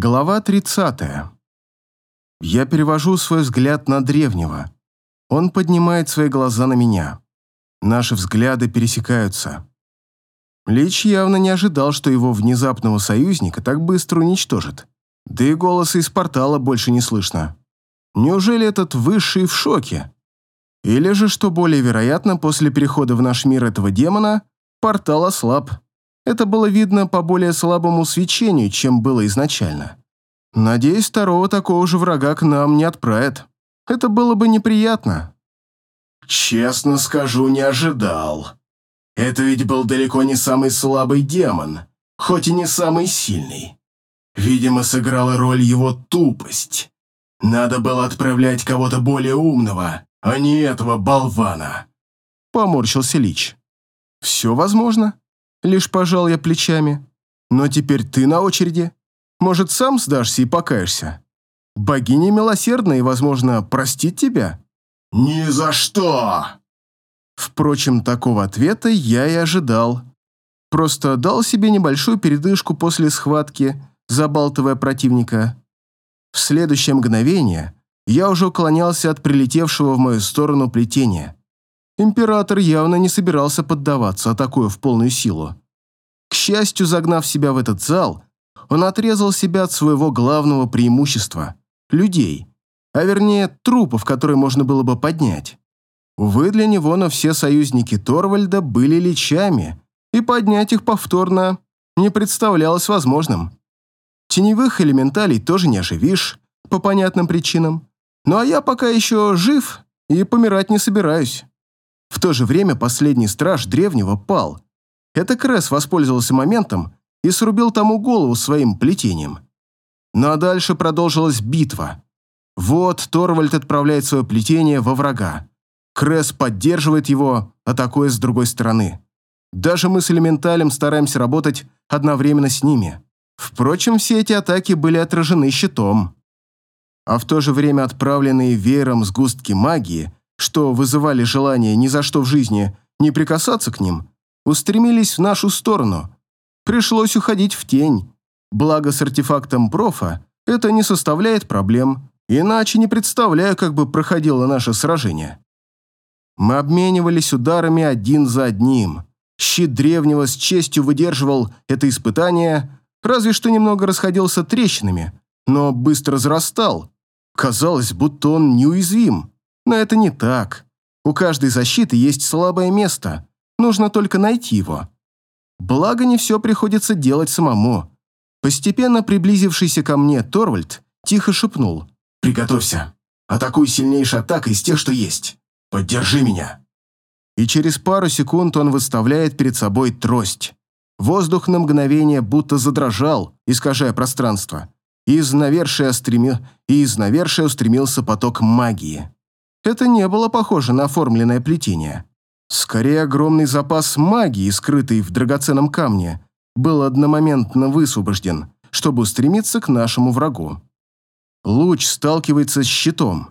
Глава 30. Я перевожу свой взгляд на древнего. Он поднимает свои глаза на меня. Наши взгляды пересекаются. Лич явно не ожидал, что его внезапного союзника так быстро уничтожит. Да и голоса из портала больше не слышно. Неужели этот высший в шоке? Или же, что более вероятно, после перехода в наш мир этого демона, портал ослаб. Это было видно по более слабому свечению, чем было изначально. Надеюсь, второго такого же врага к нам не отправят. Это было бы неприятно. Честно скажу, не ожидал. Это ведь был далеко не самый слабый демон, хоть и не самый сильный. Видимо, сыграла роль его тупость. Надо было отправлять кого-то более умного, а не этого болвана. Поморщился Лич. Все возможно. Лишь пожал я плечами. Но теперь ты на очереди. Может, сам сдашься и покаешься? Богиня милосердна и, возможно, простит тебя? Ни за что! Впрочем, такого ответа я и ожидал. Просто дал себе небольшую передышку после схватки, забалтывая противника. В следующее мгновение я уже уклонялся от прилетевшего в мою сторону плетения. Император явно не собирался поддаваться, атакуя в полную силу. К счастью, загнав себя в этот зал, он отрезал себя от своего главного преимущества – людей, а вернее трупов, которые можно было бы поднять. Увы, для него, но все союзники Торвальда были личами, и поднять их повторно не представлялось возможным. Теневых элементалей тоже не оживишь, по понятным причинам. Ну а я пока еще жив и помирать не собираюсь. В то же время последний страж древнего пал. Это Кресс воспользовался моментом и срубил тому голову своим плетением. Ну а дальше продолжилась битва. Вот Торвальд отправляет свое плетение во врага. Кресс поддерживает его, атакуя с другой стороны. Даже мы с элементалем стараемся работать одновременно с ними. Впрочем, все эти атаки были отражены щитом. А в то же время отправленные веером сгустки магии что вызывали желание ни за что в жизни не прикасаться к ним, устремились в нашу сторону. Пришлось уходить в тень. Благо с артефактом профа это не составляет проблем, иначе не представляю, как бы проходило наше сражение. Мы обменивались ударами один за одним. Щит древнего с честью выдерживал это испытание, разве что немного расходился трещинами, но быстро зарастал. Казалось, будто он неуязвим. Но это не так. У каждой защиты есть слабое место. Нужно только найти его. Благо, не все приходится делать самому. Постепенно приблизившийся ко мне Торвальд тихо шепнул. «Приготовься. Атакуй сильнейшей атакой из тех, что есть. Поддержи меня». И через пару секунд он выставляет перед собой трость. Воздух на мгновение будто задрожал, искажая пространство. И из навершия, стремил... и из навершия устремился поток магии. Это не было похоже на оформленное плетение. Скорее, огромный запас магии, скрытый в драгоценном камне, был одномоментно высвобожден, чтобы устремиться к нашему врагу. Луч сталкивается с щитом.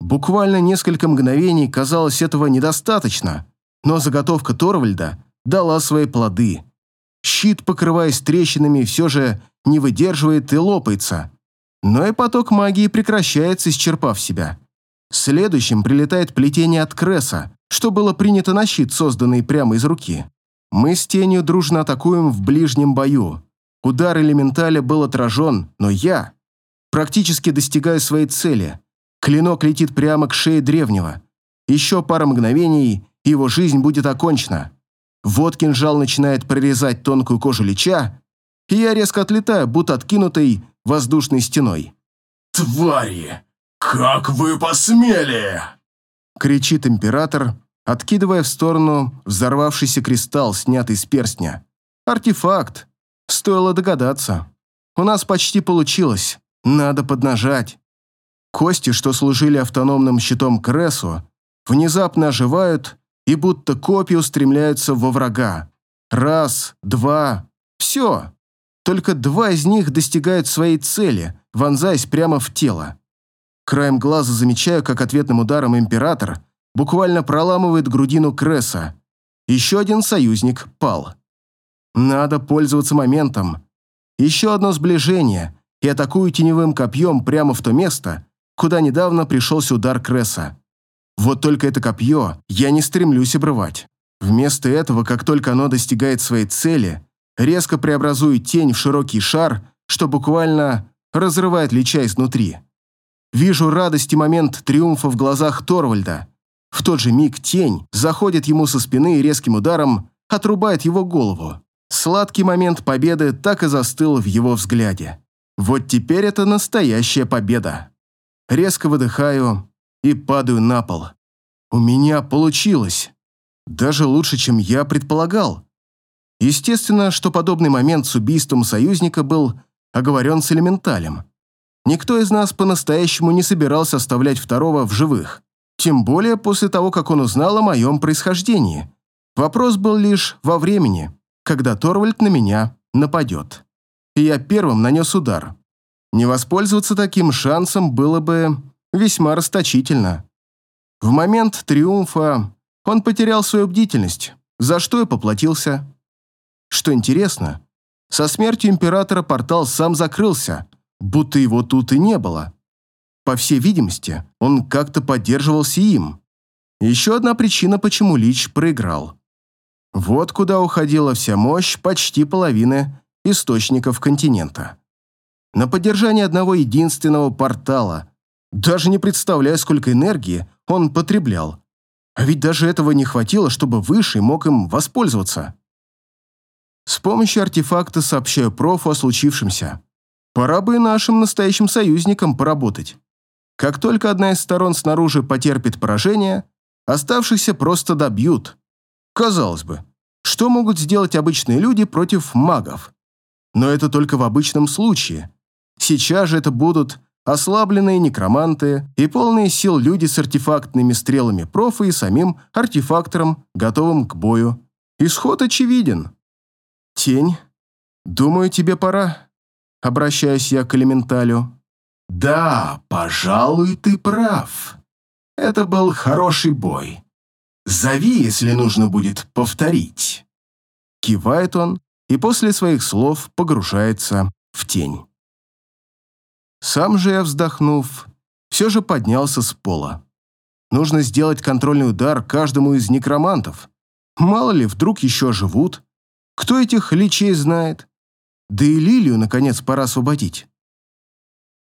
Буквально несколько мгновений казалось этого недостаточно, но заготовка Торвальда дала свои плоды. Щит, покрываясь трещинами, все же не выдерживает и лопается. Но и поток магии прекращается, исчерпав себя. Следующим прилетает плетение от Кресса, что было принято на щит, созданный прямо из руки. Мы с тенью дружно атакуем в ближнем бою. Удар элементаля был отражен, но я практически достигаю своей цели. Клинок летит прямо к шее древнего. Еще пара мгновений, и его жизнь будет окончена. Вот кинжал начинает прорезать тонкую кожу лича, и я резко отлетаю, будто откинутой воздушной стеной. «Твари!» «Как вы посмели!» кричит император, откидывая в сторону взорвавшийся кристалл, снятый с перстня. Артефакт. Стоило догадаться. У нас почти получилось. Надо поднажать. Кости, что служили автономным щитом Кресу, внезапно оживают и будто копья устремляются во врага. Раз, два, все. Только два из них достигают своей цели, вонзаясь прямо в тело. Краем глаза замечаю, как ответным ударом император буквально проламывает грудину Кресса. Еще один союзник пал. Надо пользоваться моментом. Еще одно сближение, и атакую теневым копьем прямо в то место, куда недавно пришелся удар Кресса. Вот только это копье я не стремлюсь обрывать. Вместо этого, как только оно достигает своей цели, резко преобразую тень в широкий шар, что буквально разрывает Лича изнутри. Вижу радость и момент триумфа в глазах Торвальда. В тот же миг тень заходит ему со спины и резким ударом отрубает его голову. Сладкий момент победы так и застыл в его взгляде. Вот теперь это настоящая победа. Резко выдыхаю и падаю на пол. У меня получилось. Даже лучше, чем я предполагал. Естественно, что подобный момент с убийством союзника был оговорен с элементалем. Никто из нас по-настоящему не собирался оставлять второго в живых. Тем более после того, как он узнал о моем происхождении. Вопрос был лишь во времени, когда Торвальд на меня нападет. И я первым нанес удар. Не воспользоваться таким шансом было бы весьма расточительно. В момент триумфа он потерял свою бдительность, за что и поплатился. Что интересно, со смертью императора портал сам закрылся, будто его тут и не было. По всей видимости, он как-то поддерживался им. Еще одна причина, почему Лич проиграл. Вот куда уходила вся мощь почти половины источников континента. На поддержание одного единственного портала. Даже не представляю, сколько энергии он потреблял. А ведь даже этого не хватило, чтобы Высший мог им воспользоваться. С помощью артефакта сообщаю профу о случившемся. Пора бы и нашим настоящим союзникам поработать. Как только одна из сторон снаружи потерпит поражение, оставшихся просто добьют. Казалось бы, что могут сделать обычные люди против магов? Но это только в обычном случае. Сейчас же это будут ослабленные некроманты и полные сил люди с артефактными стрелами профа и самим артефактором, готовым к бою. Исход очевиден. Тень, думаю, тебе пора. Обращаюсь я к элементалю. «Да, пожалуй, ты прав. Это был хороший бой. Зови, если нужно будет повторить». Кивает он и после своих слов погружается в тень. Сам же я, вздохнув, все же поднялся с пола. Нужно сделать контрольный удар каждому из некромантов. Мало ли, вдруг еще живут. Кто этих личей знает? Да и Лилию, наконец, пора освободить.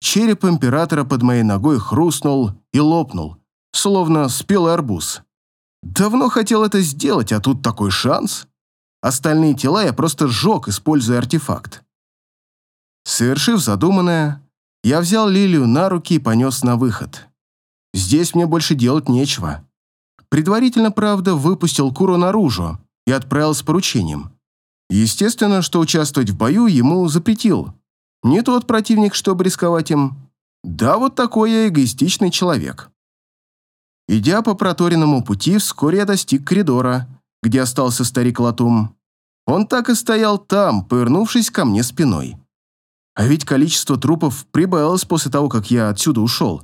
Череп императора под моей ногой хрустнул и лопнул, словно спелый арбуз. Давно хотел это сделать, а тут такой шанс. Остальные тела я просто сжег, используя артефакт. Совершив задуманное, я взял Лилию на руки и понес на выход. Здесь мне больше делать нечего. Предварительно, правда, выпустил Куру наружу и отправил с поручением. Естественно, что участвовать в бою ему запретил. Не тот противник, чтобы рисковать им. Да, вот такой я эгоистичный человек. Идя по проторенному пути, вскоре я достиг коридора, где остался старик Латум. Он так и стоял там, повернувшись ко мне спиной. А ведь количество трупов прибавилось после того, как я отсюда ушел.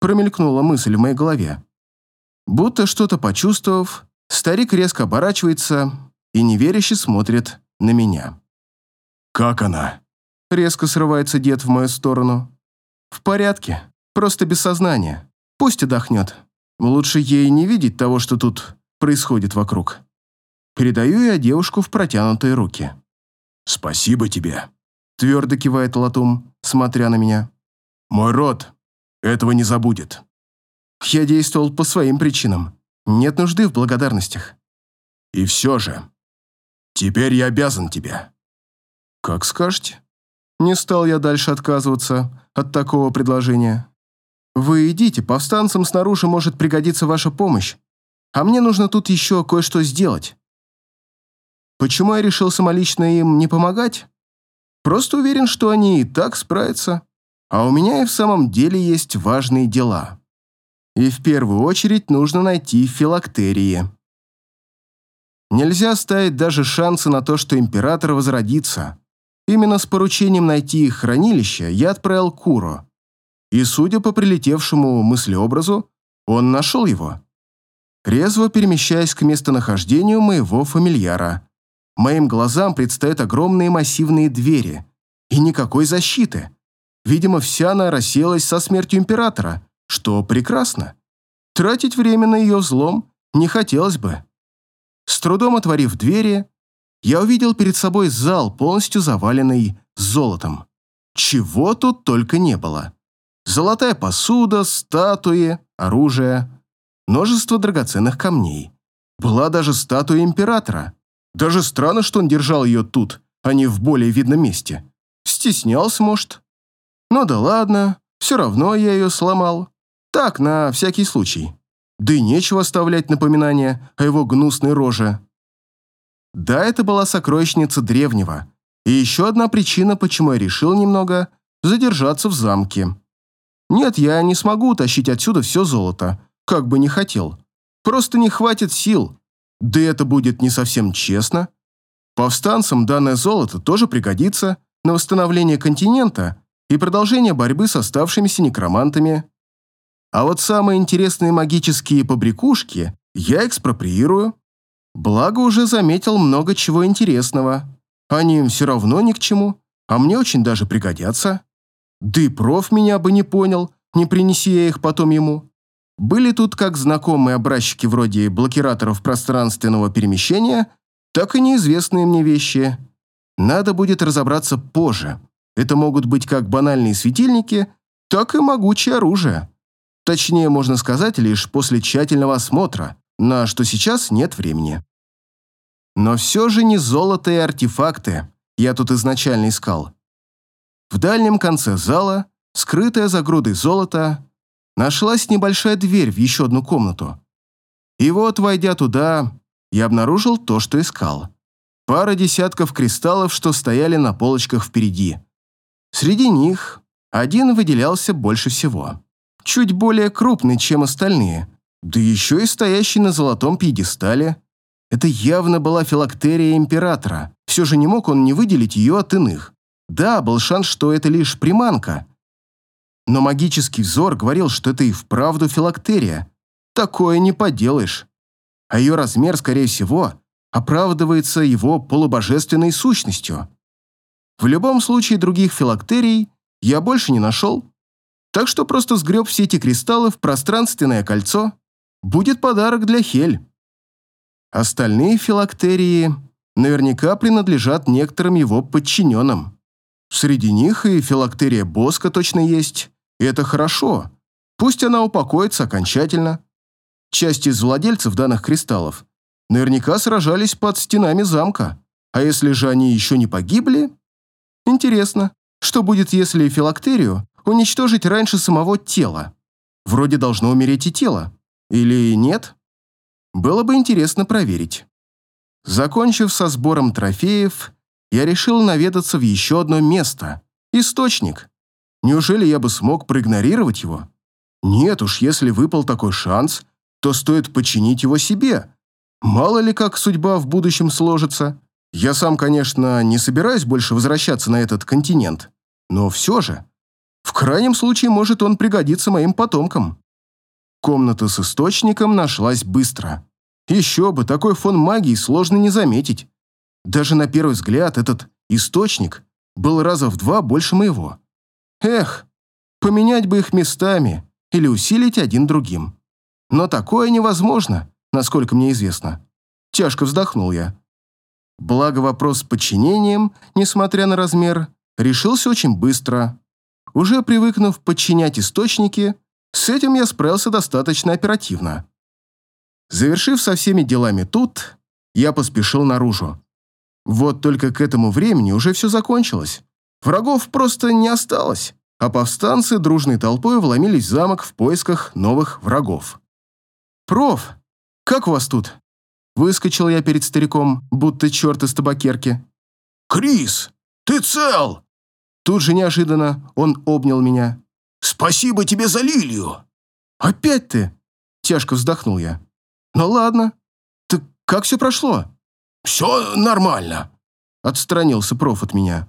Промелькнула мысль в моей голове. Будто что-то почувствовав, старик резко оборачивается и неверяще смотрит на меня. «Как она?» Резко срывается дед в мою сторону. «В порядке, просто без сознания. Пусть отдохнет. Лучше ей не видеть того, что тут происходит вокруг». Передаю я девушку в протянутые руки. «Спасибо тебе», — твердо кивает Латум, смотря на меня. «Мой род этого не забудет». Я действовал по своим причинам. Нет нужды в благодарностях. «И все же, Теперь я обязан тебе». «Как скажете». Не стал я дальше отказываться от такого предложения. «Вы идите, повстанцам снаружи может пригодиться ваша помощь, а мне нужно тут еще кое-что сделать». Почему я решил самолично им не помогать? Просто уверен, что они и так справятся. А у меня и в самом деле есть важные дела. И в первую очередь нужно найти филактерии. Нельзя ставить даже шансы на то, что император возродится. Именно с поручением найти их хранилище я отправил Куру. И, судя по прилетевшему мыслеобразу, он нашел его. Резво перемещаясь к местонахождению моего фамильяра. Моим глазам предстают огромные массивные двери. И никакой защиты. Видимо, вся она рассеялась со смертью императора, что прекрасно. Тратить время на ее взлом не хотелось бы. С трудом отворив двери, я увидел перед собой зал, полностью заваленный золотом. Чего тут только не было. Золотая посуда, статуи, оружие, множество драгоценных камней. Была даже статуя императора. Даже странно, что он держал ее тут, а не в более видном месте. Стеснялся, может. Ну да ладно, все равно я ее сломал. Так, на всякий случай. Да и нечего оставлять напоминания о его гнусной роже. Да, это была сокровищница древнего. И еще одна причина, почему я решил немного задержаться в замке. Нет, я не смогу утащить отсюда все золото, как бы не хотел. Просто не хватит сил. Да это будет не совсем честно. Повстанцам данное золото тоже пригодится на восстановление континента и продолжение борьбы с оставшимися некромантами. А вот самые интересные магические побрякушки я экспроприирую. Благо уже заметил много чего интересного. Они им все равно ни к чему, а мне очень даже пригодятся. Да и проф меня бы не понял, не принеси я их потом ему. Были тут как знакомые образчики вроде блокираторов пространственного перемещения, так и неизвестные мне вещи. Надо будет разобраться позже. Это могут быть как банальные светильники, так и могучее оружие. Точнее, можно сказать, лишь после тщательного осмотра, на что сейчас нет времени. Но все же не золото и артефакты я тут изначально искал. В дальнем конце зала, скрытая за грудой золота, нашлась небольшая дверь в еще одну комнату. И вот, войдя туда, я обнаружил то, что искал. Пара десятков кристаллов, что стояли на полочках впереди. Среди них один выделялся больше всего чуть более крупный, чем остальные, да еще и стоящий на золотом пьедестале. Это явно была филактерия императора, все же не мог он не выделить ее от иных. Да, был шанс, что это лишь приманка. Но магический взор говорил, что это и вправду филактерия. Такое не поделаешь. А ее размер, скорее всего, оправдывается его полубожественной сущностью. В любом случае других филактерий я больше не нашел, так что просто сгреб все эти кристаллы в пространственное кольцо. Будет подарок для Хель. Остальные филактерии наверняка принадлежат некоторым его подчиненным. Среди них и филактерия Боска точно есть, и это хорошо. Пусть она упокоится окончательно. Часть из владельцев данных кристаллов наверняка сражались под стенами замка, а если же они еще не погибли? Интересно, что будет, если филактерию уничтожить раньше самого тела. Вроде должно умереть и тело. Или нет? Было бы интересно проверить. Закончив со сбором трофеев, я решил наведаться в еще одно место – источник. Неужели я бы смог проигнорировать его? Нет уж, если выпал такой шанс, то стоит починить его себе. Мало ли как судьба в будущем сложится. Я сам, конечно, не собираюсь больше возвращаться на этот континент, но все же крайнем случае, может он пригодиться моим потомкам. Комната с источником нашлась быстро. Еще бы, такой фон магии сложно не заметить. Даже на первый взгляд этот источник был раза в два больше моего. Эх, поменять бы их местами или усилить один другим. Но такое невозможно, насколько мне известно. Тяжко вздохнул я. Благо вопрос с подчинением, несмотря на размер, решился очень быстро. Уже привыкнув подчинять источники, с этим я справился достаточно оперативно. Завершив со всеми делами тут, я поспешил наружу. Вот только к этому времени уже все закончилось. Врагов просто не осталось, а повстанцы дружной толпой вломились в замок в поисках новых врагов. «Проф, как у вас тут?» Выскочил я перед стариком, будто черт из табакерки. «Крис, ты цел?» Тут же неожиданно он обнял меня. «Спасибо тебе за лилию!» «Опять ты?» – тяжко вздохнул я. «Ну ладно. Так как все прошло?» «Все нормально», – отстранился проф от меня.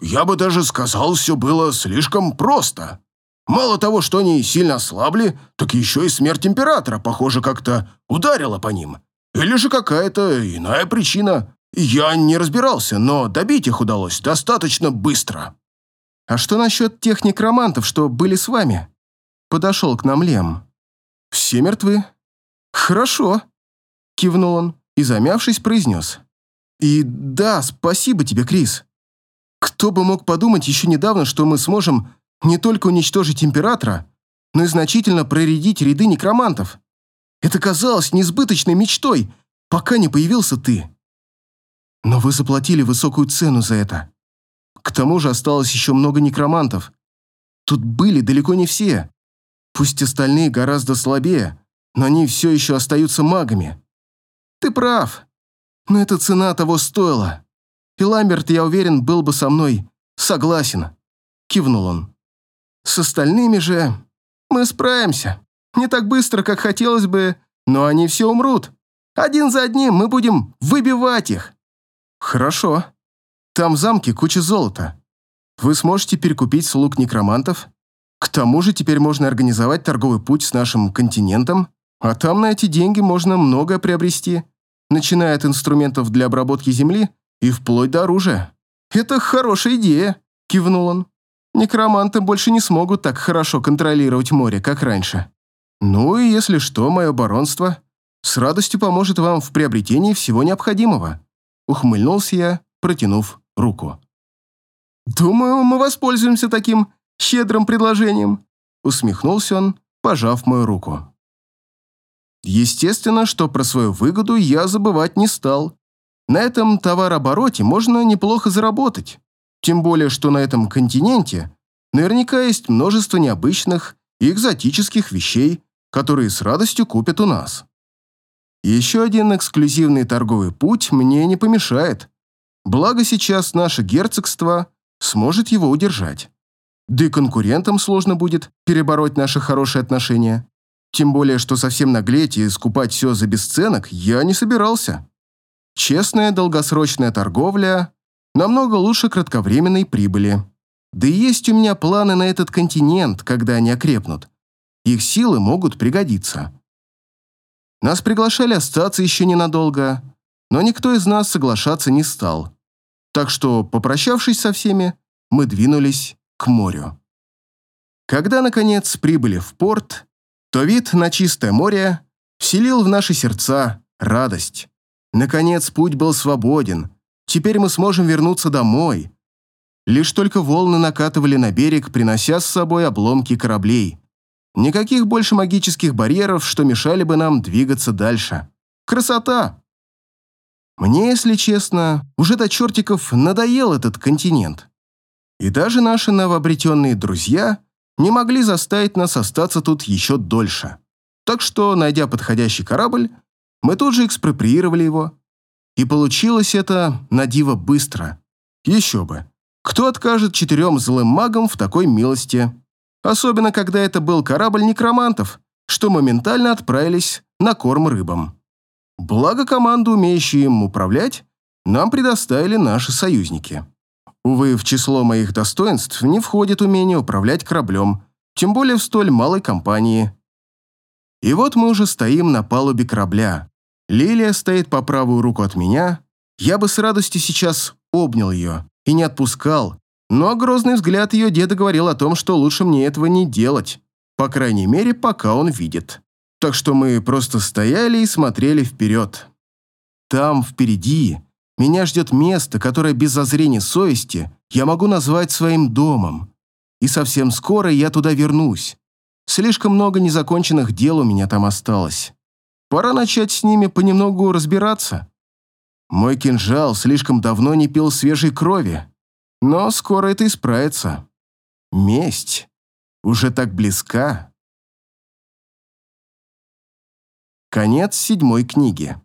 «Я бы даже сказал, все было слишком просто. Мало того, что они сильно ослабли, так еще и смерть императора, похоже, как-то ударила по ним. Или же какая-то иная причина. Я не разбирался, но добить их удалось достаточно быстро». А что насчет тех некромантов, что были с вами?» Подошел к нам Лем. «Все мертвы?» «Хорошо», — кивнул он и, замявшись, произнес. «И да, спасибо тебе, Крис. Кто бы мог подумать еще недавно, что мы сможем не только уничтожить Императора, но и значительно проредить ряды некромантов. Это казалось несбыточной мечтой, пока не появился ты. Но вы заплатили высокую цену за это. К тому же осталось еще много некромантов. Тут были далеко не все. Пусть остальные гораздо слабее, но они все еще остаются магами. Ты прав, но эта цена того стоила. И Ламберт, я уверен, был бы со мной согласен. Кивнул он. С остальными же мы справимся. Не так быстро, как хотелось бы, но они все умрут. Один за одним мы будем выбивать их. Хорошо. Там в замке куча золота. Вы сможете перекупить слуг некромантов к тому же теперь можно организовать торговый путь с нашим континентом, а там на эти деньги можно многое приобрести, начиная от инструментов для обработки земли и вплоть до оружия. «Это хорошая идея», — кивнул он. «Некроманты больше не смогут так хорошо контролировать море, как раньше. Ну и если что, мое баронство с радостью поможет вам в приобретении всего необходимого», — ухмыльнулся я, протянув руку. «Думаю, мы воспользуемся таким щедрым предложением», усмехнулся он, пожав мою руку. Естественно, что про свою выгоду я забывать не стал. На этом товарообороте можно неплохо заработать. Тем более, что на этом континенте наверняка есть множество необычных и экзотических вещей, которые с радостью купят у нас. Еще один эксклюзивный торговый путь мне не помешает. Благо сейчас наше герцогство сможет его удержать. Да и конкурентам сложно будет перебороть наши хорошие отношения. Тем более, что совсем наглеть и скупать все за бесценок я не собирался. Честная долгосрочная торговля намного лучше кратковременной прибыли. Да и есть у меня планы на этот континент, когда они окрепнут. Их силы могут пригодиться. Нас приглашали остаться еще ненадолго, но никто из нас соглашаться не стал. Так что, попрощавшись со всеми, мы двинулись к морю. Когда, наконец, прибыли в порт, то вид на чистое море вселил в наши сердца радость. Наконец, путь был свободен. Теперь мы сможем вернуться домой. Лишь только волны накатывали на берег, принося с собой обломки кораблей. Никаких больше магических барьеров, что мешали бы нам двигаться дальше. Красота! Мне, если честно, уже до чертиков надоел этот континент и даже наши новообретенные друзья не могли заставить нас остаться тут еще дольше. Так что, найдя подходящий корабль, мы тут же экспроприировали его. И получилось это на диво быстро. Еще бы. Кто откажет четырем злым магам в такой милости? Особенно, когда это был корабль некромантов, что моментально отправились на корм рыбам. Благо команду, умеющую им управлять, нам предоставили наши союзники. Увы, в число моих достоинств не входит умение управлять кораблем, тем более в столь малой компании. И вот мы уже стоим на палубе корабля. Лилия стоит по правую руку от меня. Я бы с радостью сейчас обнял ее и не отпускал, но грозный взгляд ее деда говорил о том, что лучше мне этого не делать, по крайней мере, пока он видит. Так что мы просто стояли и смотрели вперед. Там, впереди, меня ждет место, которое без зазрения совести я могу назвать своим домом. И совсем скоро я туда вернусь. Слишком много незаконченных дел у меня там осталось. Пора начать с ними понемногу разбираться. Мой кинжал слишком давно не пил свежей крови, но скоро это исправится. Месть уже так близка. Конец седьмой книги.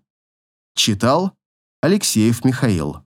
Читал Алексеев Михаил